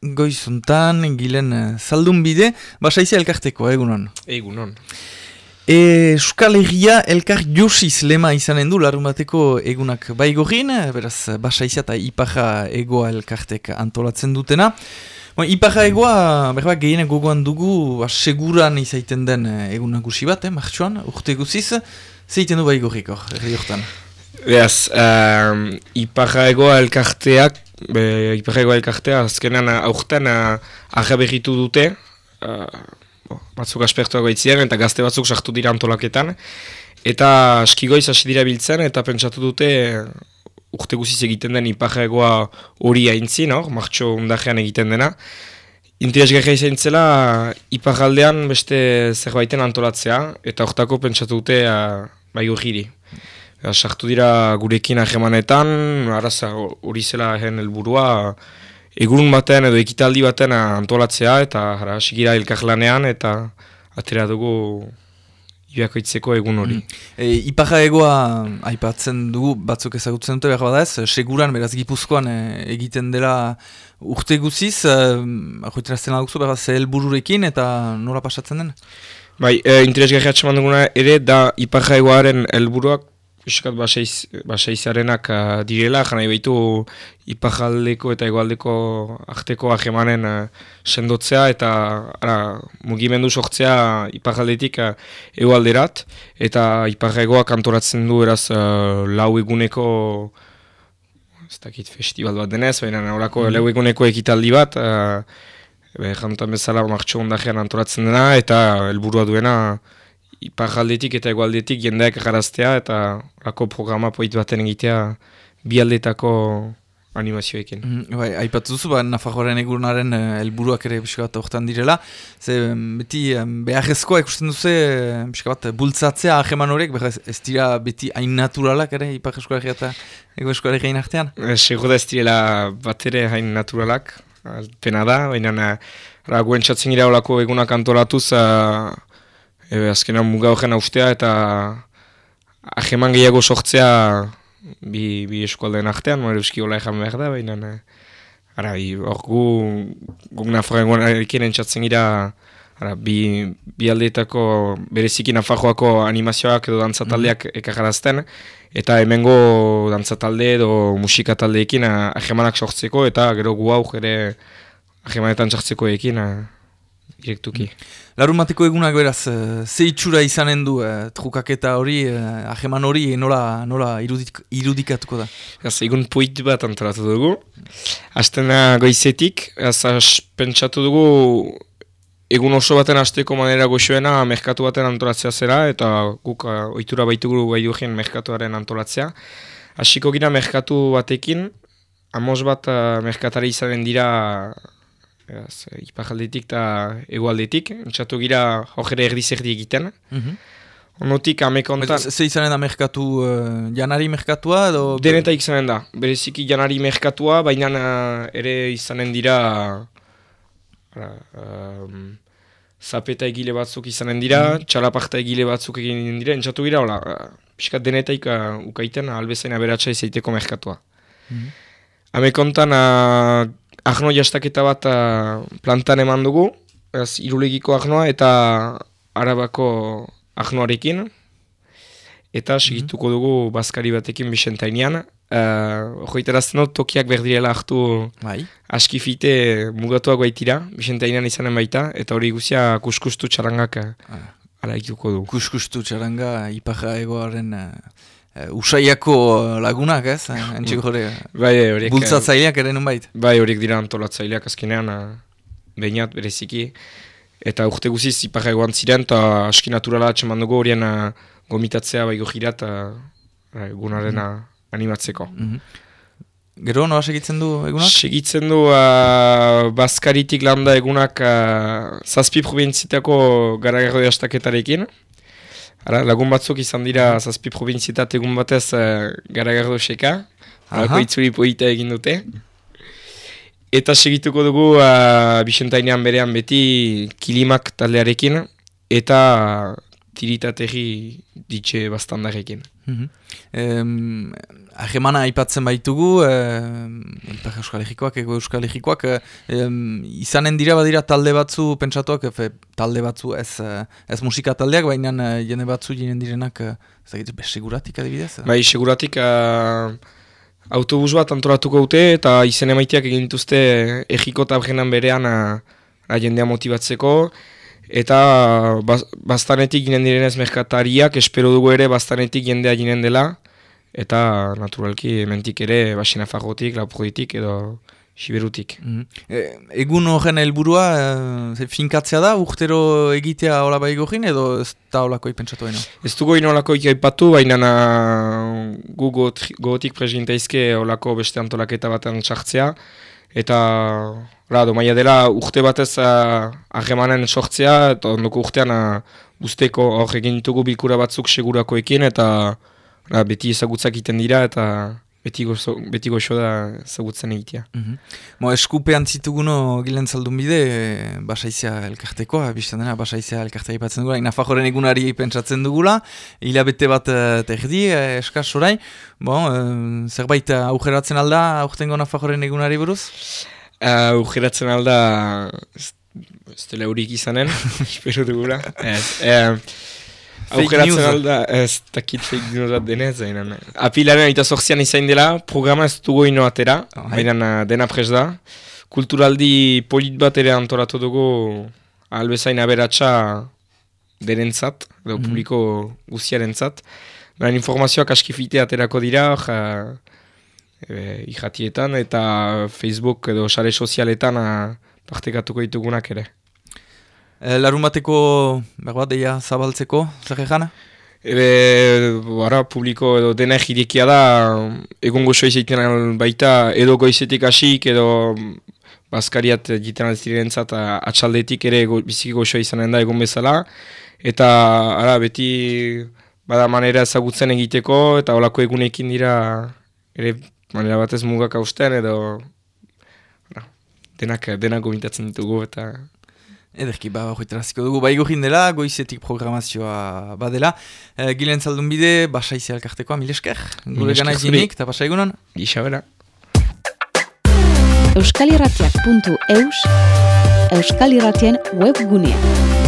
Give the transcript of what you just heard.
goizuntan, gilen zaldun bide, basaizia elkarteko, egunon. Egunon. E, Euskal Herria elkar josiz lema izanen du, larun bateko egunak baigorin, beraz, basaizia eta ipaja egoa elkartek antolatzen dutena. Bon, ipaja egoa, berba, gehienek gogoan dugu, ba, seguran izaiten den egunak gusi bat, eh, martxuan, urte guziz, zeiten du baigoriko, erri hortan. Beaz, um, ipaja egoa elkarteak, be, ipaja egoa elkartea, azkenean aurten berritu dute, uh, batzuk aspertuak baitzien, eta gazte batzuk sartu dira antolaketan, eta askigoiz hasi dira biltzen, eta pentsatu dute urte guziz egiten den ipaja egoa hori haintzin, no? martxo undajean egiten dena. Interes gerra izan zela, ipajaldean beste zerbaiten antolatzea, eta hortako pentsatu dute bai sartu dira gurekin ahemanetan, araza hori zela egen helburua egun baten edo ekitaldi baten antolatzea eta ara, sigira elkarlanean eta atera dugu ibiakoitzeko egun hori. Mm. E, Ipaja egoa aipatzen dugu batzuk ezagutzen dute behar bada ez, seguran beraz gipuzkoan e, egiten dela urte guziz, e, ahoiterazten alduzu behar ze helbururekin eta nola pasatzen den? Bai, e, interesgarri atxeman duguna ere da Ipaja egoaren helburuak Piskat baseizarenak uh, direla, jana ibaitu ipajaldeko eta egualdeko ahteko ahemanen uh, sendotzea eta ara, mugimendu sortzea ipajaldetik uh, egualderat eta ipajegoak kantoratzen du eraz uh, lau eguneko ez dakit festival bat denez, baina horako mm. lau eguneko ekitaldi bat uh, jantan bezala martxo ondajean antolatzen dena eta helburua duena iparraldetik eta egualdetik jendeak garaztea eta lako programa poit baten egitea bi aldetako animazioekin. Mm, bai, aipatu duzu, ba, Nafarroaren egurnaren uh, helburuak ere pixka bat horretan direla. Ze beti beharrezkoa ikusten duzu uh, pixka bat bultzatzea aheman horiek, behar ez dira beti hain naturalak ere ipar eskola eta ego eskola egin artean? Sego da ez direla bat ere hain naturalak, pena da, baina uh, guen txatzen gira olako egunak antolatuz, uh, Ebe, azkenan muga horren austea eta aheman gehiago sortzea bi, bi eskualdean artean, mara euski hola ezan behar da, baina ara, hor gu guk nafarren guan entzatzen gira ara, bi, bi aldeetako bereziki nafarroako animazioak edo dantzataldeak mm. ekajarazten eta hemengo dantzatalde edo musikataldeekin ahemanak sortzeko eta gero gu hau ere ahemanetan sortzeko ekin direktuki. Mm. Larumateko egunak beraz, uh, ze itxura izanen du uh, trukaketa hori, uh, aheman hori, nola, nola irudik, irudikatuko da? Ez, egun poit bat antolatu dugu. Aztena goizetik, ez pentsatu dugu egun oso baten azteko manera goxoena merkatu baten antolatzea zera, eta guk uh, oitura baitugu bai duen merkatuaren antolatzea. Hasiko gira merkatu batekin, amos bat uh, merkatari izanen dira Eraz, ipajaldetik eta egualdetik, entzatu gira hojere erdi zerdi egiten. Mm -hmm. Onotik amekontan... Ze izanen da merkatu, uh, janari merkatua edo... Deneta izanen da, bereziki janari merkatua, baina uh, ere izanen dira... Um, zapeta egile batzuk izanen dira, mm -hmm. txalaparta egile batzuk egin dira, entzatu gira, hola, uh, piskat denetaik uh, ukaiten albezain aberatsa izaiteko merkatua. Mm -hmm. Amekontan, uh, ahno jastaketa bat uh, plantan eman dugu, ez, irulegiko ahnoa eta arabako ahnoarekin, eta mhm. segituko dugu bazkari batekin bisentainean. Uh, Joiterazten dut tokiak berdirela hartu bai. askifite mugatuak baitira, bisentainean izanen baita, eta hori guzia kuskustu txarangak uh, ala ikituko du. Kuskustu txaranga ipaja egoaren... Uh... Uh, usaiako lagunak, ez? Entxiko jore, bai, horiek, bultzatzaileak ere nun bait? Bai, horiek dira antolatzaileak azkenean, uh, behinat, bereziki. Eta urte guziz, iparra egoan ziren, eta aski naturala atxeman dugu horien uh, gomitatzea bai gojira eta uh, egunaren mm -hmm. animatzeko. Mm Gero, nola segitzen du egunak? Segitzen du uh, Baskaritik landa egunak uh, zazpi provintzitako gara-garro Ara, lagun batzuk izan dira zazpi provinzietat egun batez uh, gara-gardo seka. Halako itzuri poita egin dute. Eta segituko dugu uh, Bixentainean berean beti kilimak taldearekin eta tiritategi ditxe bastandarekin. Mm Ahemana aipatzen baitugu, eh, Ipar Euskal Herrikoak, Ego Euskal Herrikoak, eh, izanen dira badira talde batzu pentsatuak, efe, talde batzu ez, eh, ez musika taldeak, baina eh, jende batzu jenen direnak, eh, ez da seguratik adibidez? Bai, seguratik uh, autobus bat antolatuko dute eta izen emaiteak egin dituzte egiko eta berean uh, jendea motibatzeko, eta bastanetik ginen direnez merkatariak, espero dugu ere bastanetik jendea ginen dela, eta naturalki mentik ere basina fagotik, laupoditik edo siberutik. Mm egun horren helburua e, finkatzea da, urtero egitea hola bai gorin edo ez da holako ipentsatu baino? Ez dugu ino holako ikaipatu, baina gu gogotik prezintaizke holako beste antolaketa batean txartzea, eta la, do, maia dela urte batez ahemanen sortzea, eta ondoko urtean usteko hor egin ditugu bilkura batzuk segurakoekin, eta Ba, beti ezagutzak iten dira eta beti, gozo, beti goxo da ezagutzen egitea. Mm -hmm. Mo, eskupean zituguno gilen zaldun bide, basaizia elkartekoa, biztan dena, basaizia elkartea ipatzen dugula, inafajoren egunari pentsatzen dugula, hilabete bat uh, terdi, uh, eskaz orai, bon, zerbait aujeratzen alda, aurtengo nafajoren egunari buruz? Uh, aujeratzen alda, ez dela hurik izanen, espero dugula. Aukeratzen alda, ez dakit fake news bat denez, zainan. Apilaren eta sortzian izan dela, programa ez dugu ino atera, oh, baina dena pres da. Kulturaldi polit bat ere antoratu dugu, albezain aberatsa derentzat, edo mm -hmm. publiko guztiaren zat. Baina informazioak askifite aterako dira, ja, e, ihатietan eta Facebook edo sare sozialetan partekatuko ditugunak ere. E, larun bateko, bat, deia zabaltzeko, zer egana? Ebe, bara, publiko edo dena egidekia da, egon goxo izaiten baita, edo goizetik hasik edo bazkariat egiten alziren zat, atxaldetik ere go, biziki goxo izanen da egon bezala. Eta, ara, beti, bada manera ezagutzen egiteko, eta olako egunekin dira, ere, manera batez mugak hausten, edo, denak, denak gomitatzen ditugu, eta... Ederki, ba, hoiteraziko dugu, bai gorin dela, goizetik programazioa badela. E, Gilen zaldun bide, basa izi alkartekoa, mil esker. Gure gana izinik, eta basa egunan. Gisa bera. Euskaliratiak.eus Euskaliratien webgunea.